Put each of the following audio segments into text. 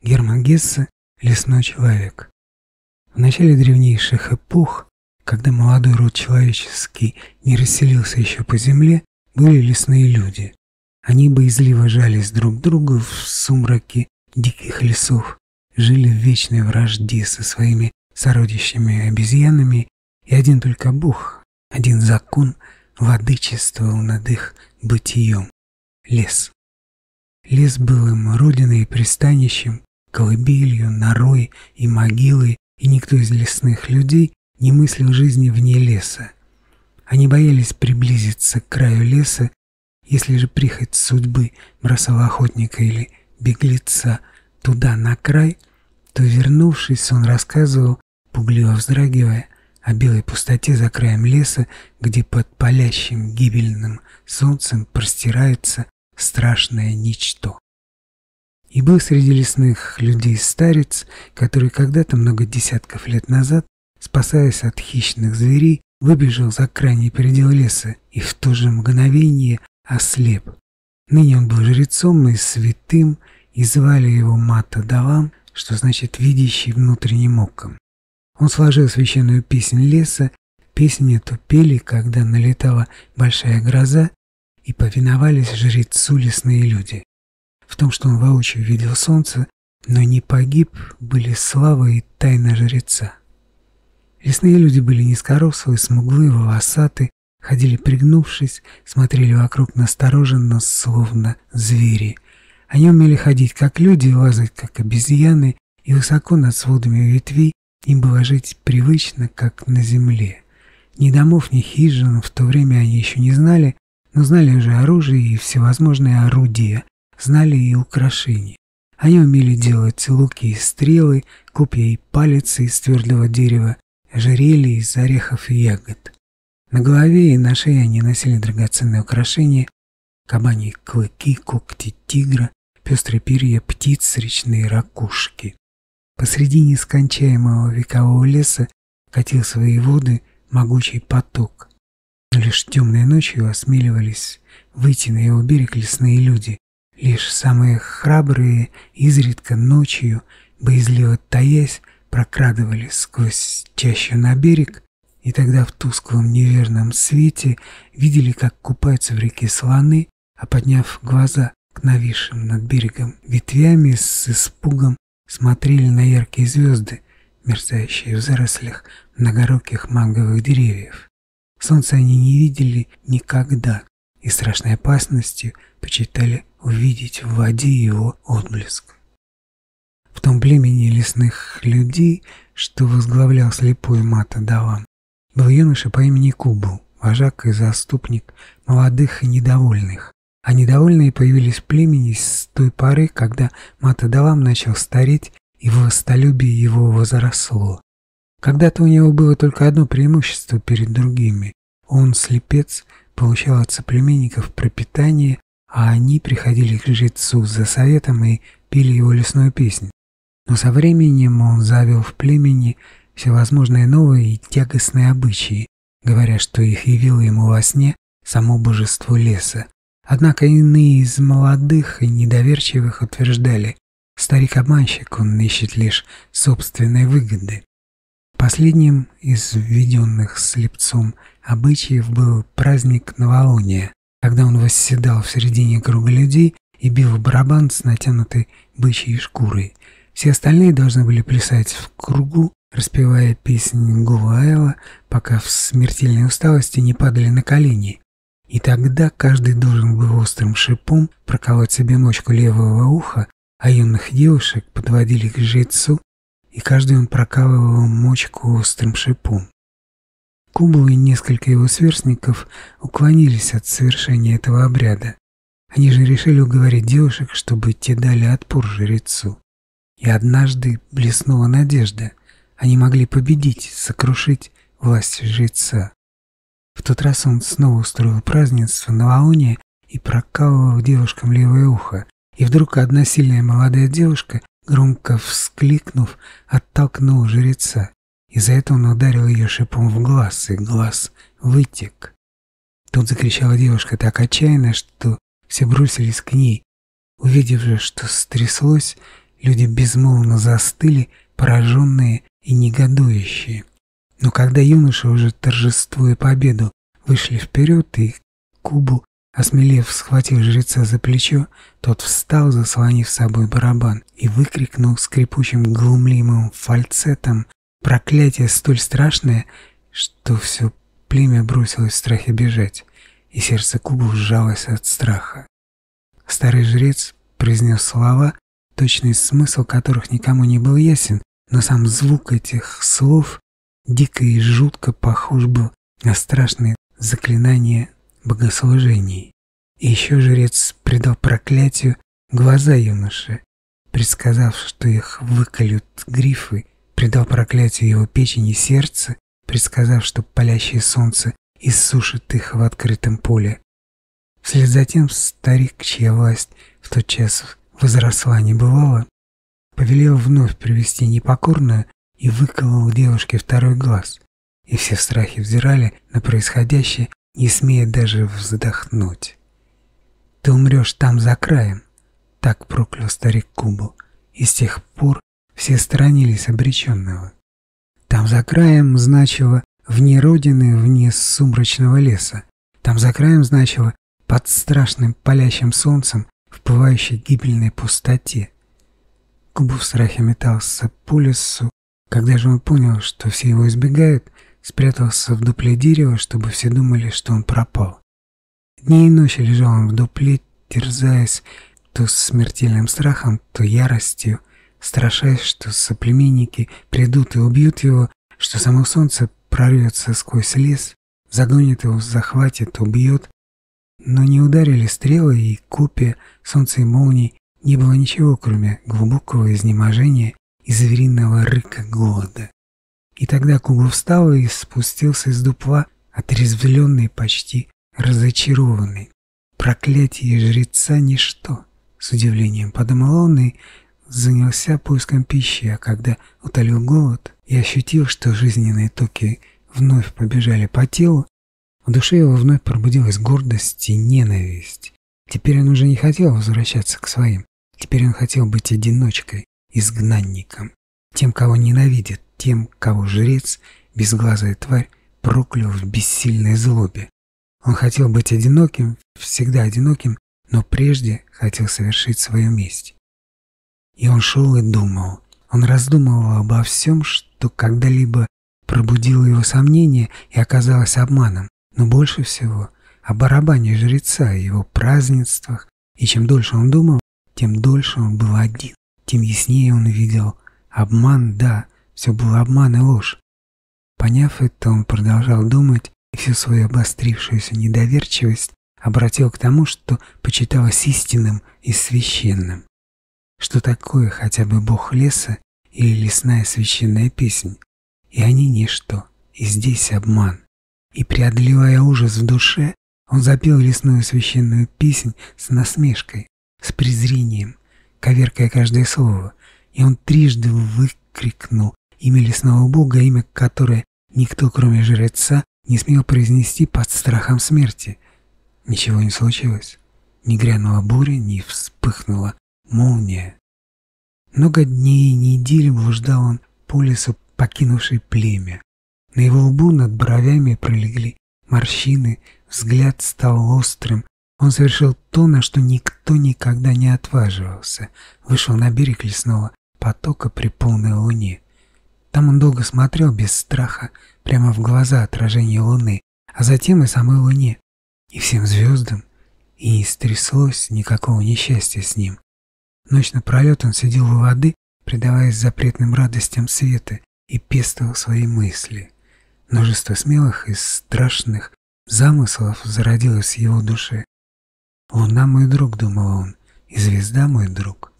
Герман Гессе «Лесной человек». В начале древнейших эпох, когда молодой род человеческий не расселился еще по земле, были лесные люди. Они боязливо жались друг другу в сумраке диких лесов, жили в вечной вражде со своими сородичами обезьянами, и один только Бог, один закон владычествовал над их бытием — лес. Лес был им родиной и пристанищем, колыбелью, норой и могилой, и никто из лесных людей не мыслил жизни вне леса. Они боялись приблизиться к краю леса, если же прихоть судьбы бросала охотника или беглеца туда, на край, то, вернувшись, он рассказывал, пугливо вздрагивая, о белой пустоте за краем леса, где под палящим гибельным солнцем простирается страшное ничто. И был среди лесных людей старец, который когда-то много десятков лет назад, спасаясь от хищных зверей, выбежал за крайний предел леса и в то же мгновение ослеп. Ныне он был жрецом и святым, и звали его Мата Давам, что значит «видящий внутренним оком». Он сложил священную песнь леса, песнь эту пели, когда налетала большая гроза, и повиновались жрецу лесные люди. В том, что он воочию видел солнце, но не погиб, были слава и тайна жреца. Лесные люди были низкорослые, смуглые, волосаты, ходили пригнувшись, смотрели вокруг настороженно, словно звери. Они умели ходить как люди, лазать как обезьяны, и высоко над сводами ветвей им было жить привычно, как на земле. Ни домов, ни хижин в то время они еще не знали, но знали уже оружие и всевозможные орудия, знали и украшения. Они умели делать луки и стрелы, копья и палицы из твердого дерева, ожерелья из орехов и ягод. На голове и на шее они носили драгоценные украшения, кабани клыки, когти тигра, пестрые перья птиц, речные ракушки. Посреди нескончаемого векового леса катил свои воды могучий поток. Лишь темной ночью осмеливались выйти на его берег лесные люди. Лишь самые храбрые изредка ночью, боязливо таясь, прокрадывались сквозь чащу на берег, и тогда в тусклом неверном свете видели, как купаются в реке слоны, а подняв глаза к нависшим над берегом ветвями с испугом смотрели на яркие звезды, мерцающие в зарослях многоруких манговых деревьев. Солнца они не видели никогда и страшной опасностью почитали увидеть в воде его отблеск. В том племени лесных людей, что возглавлял слепой Мата Давам, был юноша по имени Кубу, вожак и заступник молодых и недовольных. А недовольные появились в племени с той поры, когда Мата Давам начал стареть и властолюбие его возросло. Когда-то у него было только одно преимущество перед другими. Он, слепец, получал от соплеменников пропитание, а они приходили к жрецу за советом и пили его лесную песнь. Но со временем он завел в племени всевозможные новые и тягостные обычаи, говоря, что их явило ему во сне само божество леса. Однако иные из молодых и недоверчивых утверждали, старик-обманщик, он ищет лишь собственной выгоды. Последним из введенных слепцом обычаев был праздник новолуния, когда он восседал в середине круга людей и бил барабан с натянутой бычьей шкурой. Все остальные должны были плясать в кругу, распевая песни Гулаэла, пока в смертельной усталости не падали на колени. И тогда каждый должен был острым шипом проколоть себе мочку левого уха, а юных девушек подводили к жрецу и каждый он прокалывал мочку острым шипом. Кубл и несколько его сверстников уклонились от совершения этого обряда. Они же решили уговорить девушек, чтобы те дали отпор жрецу. И однажды блеснула надежда. Они могли победить, сокрушить власть жреца. В тот раз он снова устроил празднество новолуния и прокалывал девушкам левое ухо. И вдруг одна сильная молодая девушка громко вскликнув, оттолкнул жреца, и за это он ударил ее шипом в глаз, и глаз вытек. Тут закричала девушка так отчаянно, что все бросились к ней. Увидев же, что стряслось, люди безмолвно застыли, пораженные и негодующие. Но когда юноши, уже торжествуя победу, вышли вперед, и Кубу, осмелев, схватил жреца за плечо, тот встал, заслонив собой барабан, и выкрикнул скрипучим глумливым фальцетом проклятие столь страшное, что все племя бросилось в страхе бежать, и сердце Кубу сжалось от страха. Старый жрец произнес слова, точный смысл которых никому не был ясен, но сам звук этих слов дико и жутко похож был на страшные заклинания богослужений. И еще жрец предал проклятию глаза юноши, предсказав, что их выколют грифы, предал проклятию его печени и сердце, предсказав, что палящее солнце иссушит их в открытом поле. Вслед за тем старик, чья власть в тот час возросла небывало, повелел вновь привести непокорную и выколол девушке второй глаз, и все в страхе взирали на происходящее, не смея даже вздохнуть. «Ты умрешь там за краем», — так проклял старик Кубу, и с тех пор все сторонились обреченного. Там за краем значило вне родины, вне сумрачного леса. Там за краем значило под страшным палящим солнцем в пылающей гибельной пустоте. Кубу в страхе метался по лесу. Когда же он понял, что все его избегают, спрятался в дупле дерева, чтобы все думали, что он пропал. Дни и ночи лежал он в дупле, терзаясь то смертельным страхом, то яростью, страшась, что соплеменники придут и убьют его, что само солнце прорвется сквозь лес, загонит его, захватит, убьет. Но не ударили стрелы и копья, солнце и молнии, не было ничего, кроме глубокого изнеможения и звериного рыка голода. И тогда Куба встал и спустился из дупла, отрезвленный, почти разочарованный. Проклятие жреца — ничто, с удивлением подумал он и занялся поиском пищи, а когда утолил голод и ощутил, что жизненные токи вновь побежали по телу, в душе его вновь пробудилась гордость и ненависть. Теперь он уже не хотел возвращаться к своим. Теперь он хотел быть одиночкой, изгнанником, тем, кого ненавидит, тем, кого жрец, безглазая тварь, проклял в бессильной злобе. Он хотел быть одиноким, всегда одиноким, но прежде хотел совершить свою месть. И он шел и думал. Он раздумывал обо всем, что когда-либо пробудило его сомнение и оказалось обманом, но больше всего о барабане жреца и его празднествах, и чем дольше он думал, тем дольше он был один, тем яснее он видел обман, да, все было обман и ложь. Поняв это, он продолжал думать, и всю свою обострившуюся недоверчивость обратил к тому, что почиталось истинным и священным. Что такое хотя бы бог леса или лесная священная песнь? И они ничто, и здесь обман. И преодолевая ужас в душе, он запел лесную священную песнь с насмешкой, с презрением, коверкая каждое слово, и он трижды выкрикнул имя лесного бога, имя которое никто, кроме жреца, не смел произнести под страхом смерти. Ничего не случилось. Ни грянула буря, ни вспыхнула молния. Много дней и недель блуждал он по лесу, покинувший племя. На его лбу над бровями пролегли морщины, взгляд стал острым, он совершил то, на что никто никогда не отваживался. Вышел на берег лесного потока при полной луне. Там он долго смотрел без страха прямо в глаза отражения луны, а затем и самой луне, и всем звездам, и не стряслось никакого несчастья с ним. Ночь напролет он сидел у воды, предаваясь запретным радостям света, и пестовал свои мысли. Множество смелых и страшных замыслов зародилось в его душе. «Луна мой друг», — думал он, — «и звезда мой друг,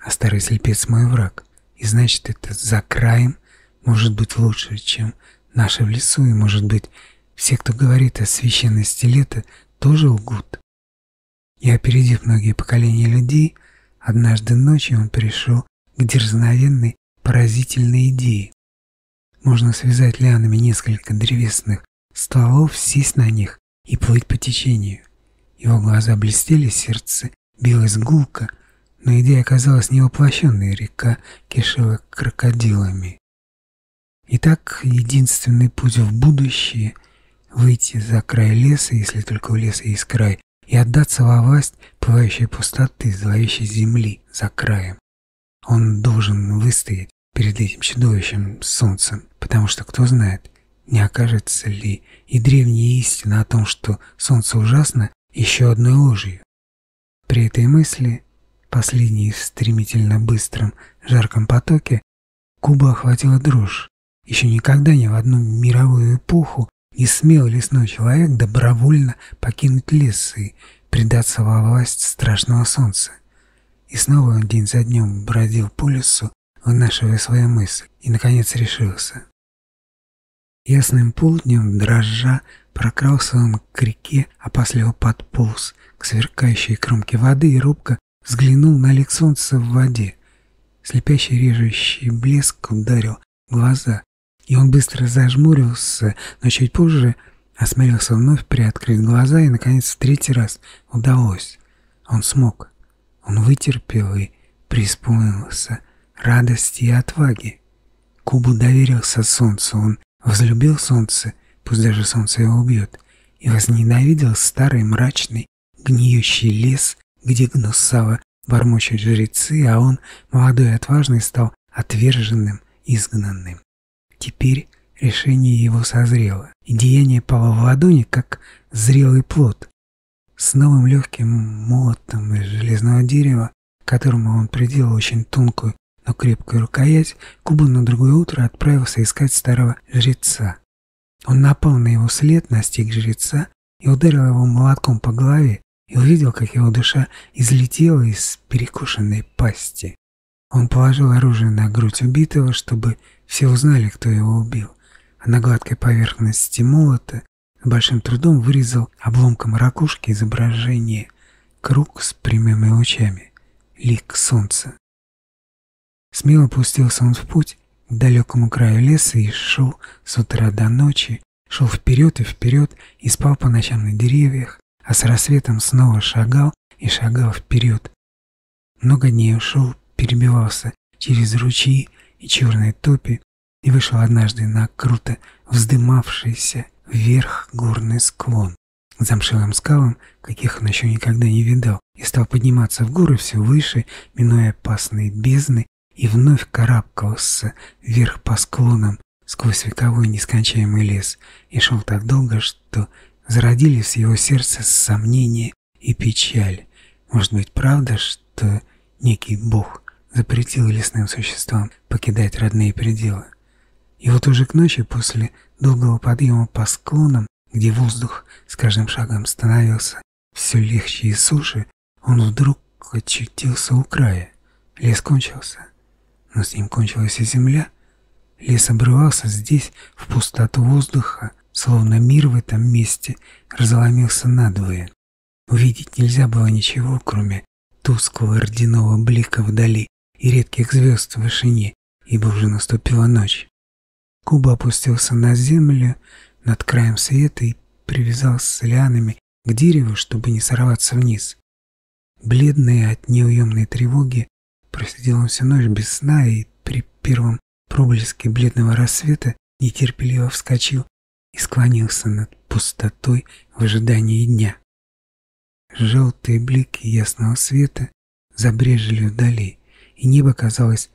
а старый слепец мой враг, и значит, это за краем может быть лучше, чем наше в лесу, и, может быть, все, кто говорит о священности лета, тоже лгут». И опередив многие поколения людей, однажды ночью он пришел к дерзновенной, поразительной идее. Можно связать лианами несколько древесных стволов, сесть на них и плыть по течению. Его глаза блестели, сердце билось гулко, но идея оказалась невоплощенной, река кишела крокодилами. Итак, единственный путь в будущее — выйти за край леса, если только у леса есть край, и отдаться во власть пылающей пустоты, зловещей земли за краем. Он должен выстоять перед этим чудовищем солнцем, потому что, кто знает, не окажется ли и древняя истина о том, что солнце ужасно, еще одной ложью. При этой мысли, последней в стремительно быстром, жарком потоке, Куба охватила дрожь. Еще никогда ни в одну мировую эпоху не смел лесной человек добровольно покинуть лес и предаться во власть страшного солнца. И снова он день за днем бродил по лесу, вынашивая свои мысли, и, наконец, решился. Ясным полднем, дрожжа, прокрался он к реке, опасливо подполз к сверкающей кромке воды и робко взглянул на лик солнца в воде. Слепящий режущий блеск ударил глаза, и он быстро зажмурился, но чуть позже осмелился вновь приоткрыть глаза, и, наконец, в третий раз удалось. Он смог. Он вытерпел и преисполнился радости и отваги. Кубу доверился солнцу, он возлюбил солнце, пусть даже солнце его убьет, и возненавидел старый мрачный гниющий лес, где гнусаво бормочут жрецы, а он, молодой и отважный, стал отверженным, изгнанным. Теперь решение его созрело, и деяние пало в ладони, как зрелый плод. С новым легким молотом из железного дерева, которому он приделал очень тонкую но крепкую рукоять, Куба на другое утро отправился искать старого жреца. Он напал на его след, настиг жреца и ударил его молотком по голове, и увидел, как его душа излетела из перекушенной пасти. Он положил оружие на грудь убитого, чтобы все узнали, кто его убил, а на гладкой поверхности молота большим трудом вырезал обломком ракушки изображение круг с прямыми лучами, лик солнца. Смело пустился он в путь к далекому краю леса и шел с утра до ночи, шел вперед и вперед и спал по ночам на деревьях, а с рассветом снова шагал и шагал вперед. Много дней ушел, перебивался через ручьи и черные топи и вышел однажды на круто вздымавшийся вверх горный склон к замшелым скалам, каких он еще никогда не видал, и стал подниматься в горы все выше, минуя опасные бездны и вновь карабкался вверх по склонам сквозь вековой нескончаемый лес и шел так долго, что зародились в его сердце сомнения и печаль. Может быть, правда, что некий бог запретил лесным существам покидать родные пределы? И вот уже к ночи после долгого подъема по склонам, где воздух с каждым шагом становился все легче и суше, он вдруг очутился у края. Лес кончился но с ним кончилась и земля. Лес обрывался здесь, в пустоту воздуха, словно мир в этом месте разломился надвое. Увидеть нельзя было ничего, кроме тусклого родяного блика вдали и редких звезд в вышине, ибо уже наступила ночь. Куба опустился на землю над краем света и привязался лианами к дереву, чтобы не сорваться вниз. Бледный от неуемной тревоги, Просидел он всю ночь без сна и при первом проблеске бледного рассвета нетерпеливо вскочил и склонился над пустотой в ожидании дня. Желтые блики ясного света забрежили вдали, и небо, казалось,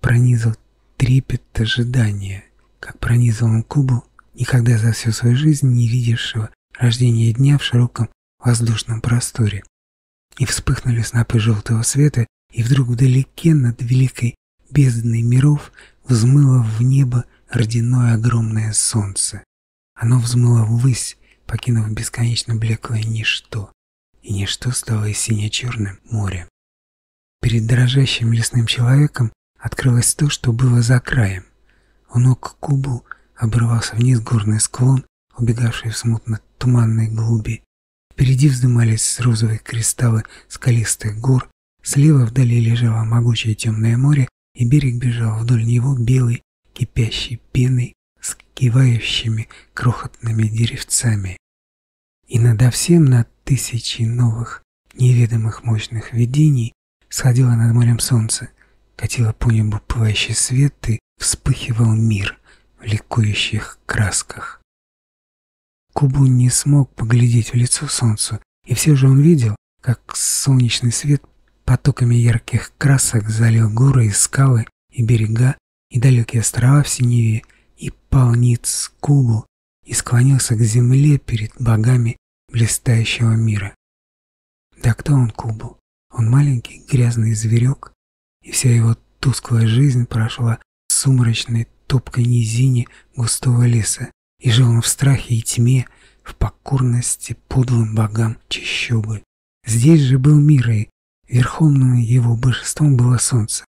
пронизал трепет ожидания, как пронизал он Кубу, никогда за всю свою жизнь не видевшего рождения дня в широком воздушном просторе. И вспыхнули снопы желтого света, и вдруг вдалеке над великой бездной миров взмыло в небо родяное огромное солнце. Оно взмыло ввысь, покинув бесконечно блеклое ничто, и ничто стало и сине-черным морем. Перед дрожащим лесным человеком открылось то, что было за краем. У ног Кубу обрывался вниз горный склон, убегавший в смутно туманной глуби. Впереди вздымались розовые кристаллы скалистых гор, Слева вдали лежало могучее темное море, и берег бежал вдоль него белый, кипящий пеной с кивающими крохотными деревцами. И надо всем над тысячи новых, неведомых мощных видений сходило над морем солнце, катило по небу пылающий свет и вспыхивал мир в ликующих красках. Кубу не смог поглядеть в лицо солнцу, и все же он видел, как солнечный свет потоками ярких красок залил горы и скалы, и берега, и далекие острова в синеве, и полниц Кубу, и склонился к земле перед богами блистающего мира. Да кто он Кубу? Он маленький грязный зверек, и вся его тусклая жизнь прошла в сумрачной топкой низине густого леса, и жил он в страхе и тьме, в покорности подлым богам чащобы. Здесь же был мир, и верховным его божеством было солнце.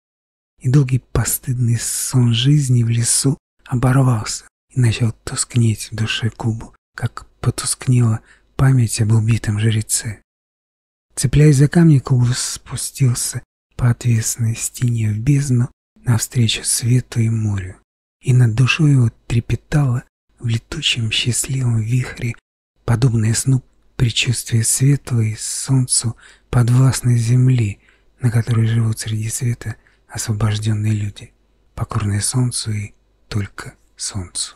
И долгий постыдный сон жизни в лесу оборвался и начал тускнеть в душе Кубу, как потускнела память об убитом жреце. Цепляясь за камни, Кубу спустился по отвесной стене в бездну навстречу свету и морю, и над душой его трепетало в летучем счастливом вихре, подобное сну предчувствие светлой солнцу подвластной земли, на которой живут среди света освобожденные люди, покорные солнцу и только солнцу.